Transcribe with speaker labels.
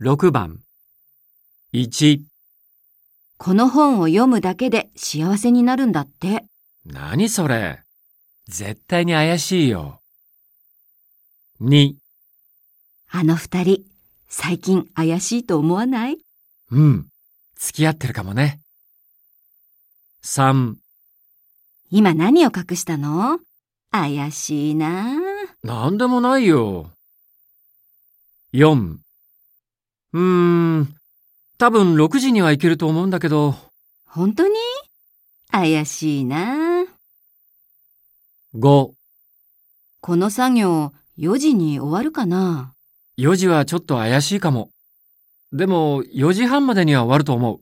Speaker 1: 6番。1
Speaker 2: この本を読むだけで幸せになるんだって。
Speaker 1: 何それ。絶対に怪しいよ。2
Speaker 2: あの二人、最近怪しいと思わない？
Speaker 1: うん。付き合ってるかもね。3
Speaker 2: 今何を隠したの？怪しいな。あ
Speaker 1: なんでもないよ。4うーん。多分6時には行けると思うんだけど。
Speaker 2: 本当に？怪しいな。あ
Speaker 1: 5
Speaker 2: この作業4時に終わるかな
Speaker 1: ？4時はちょっと怪しいかも。でも4時半までには終わると思う。